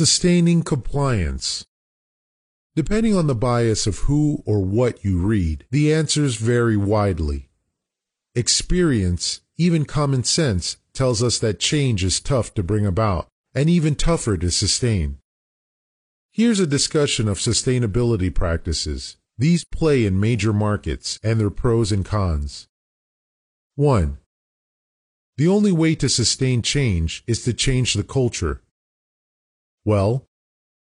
Sustaining compliance. Depending on the bias of who or what you read, the answers vary widely. Experience, even common sense, tells us that change is tough to bring about and even tougher to sustain. Here's a discussion of sustainability practices. These play in major markets and their pros and cons. 1. The only way to sustain change is to change the culture. Well,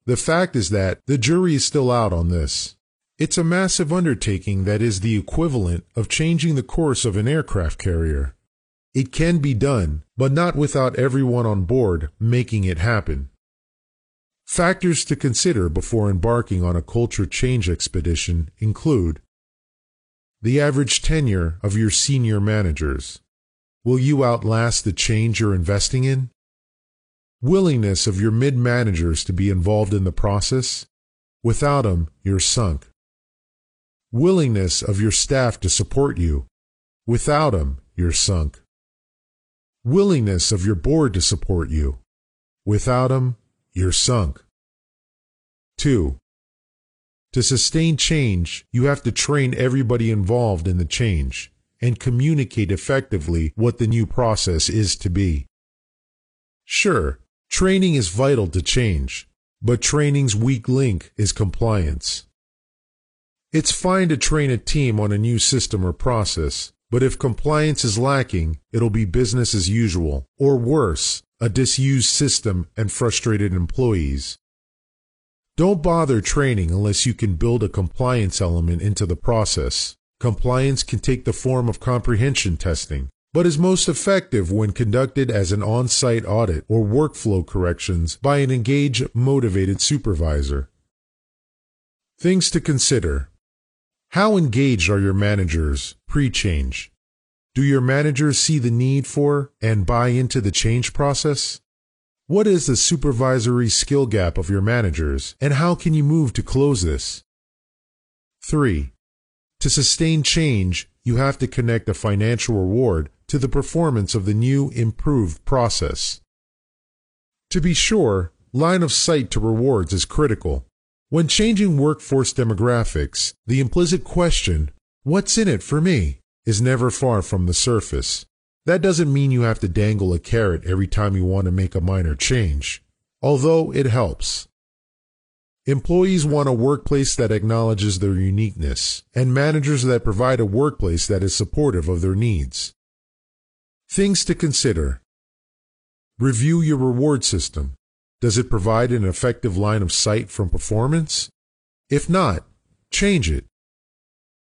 the fact is that the jury is still out on this. It's a massive undertaking that is the equivalent of changing the course of an aircraft carrier. It can be done, but not without everyone on board making it happen. Factors to consider before embarking on a culture change expedition include the average tenure of your senior managers. Will you outlast the change you're investing in? Willingness of your mid managers to be involved in the process. Without them, you're sunk. Willingness of your staff to support you. Without them, you're sunk. Willingness of your board to support you. Without them, you're sunk. 2. To sustain change, you have to train everybody involved in the change and communicate effectively what the new process is to be. Sure, training is vital to change, but training's weak link is compliance. It's fine to train a team on a new system or process, but if compliance is lacking, it'll be business as usual, or worse, a disused system and frustrated employees. Don't bother training unless you can build a compliance element into the process. Compliance can take the form of comprehension testing, but is most effective when conducted as an on site audit or workflow corrections by an engaged, motivated supervisor. Things to consider How engaged are your managers pre change? Do your managers see the need for and buy into the change process? What is the supervisory skill gap of your managers, and how can you move to close this? 3. To sustain change, you have to connect a financial reward to the performance of the new, improved process. To be sure, line of sight to rewards is critical. When changing workforce demographics, the implicit question, What's in it for me? is never far from the surface. That doesn't mean you have to dangle a carrot every time you want to make a minor change, although it helps. Employees want a workplace that acknowledges their uniqueness, and managers that provide a workplace that is supportive of their needs. Things to consider Review your reward system. Does it provide an effective line of sight from performance? If not, change it.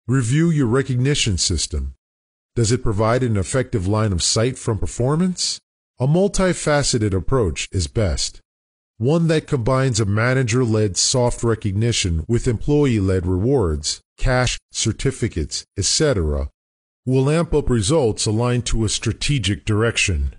Review your recognition system. Does it provide an effective line of sight from performance? A multifaceted approach is best. One that combines a manager led soft recognition with employee led rewards, cash, certificates, etc., will amp up results aligned to a strategic direction.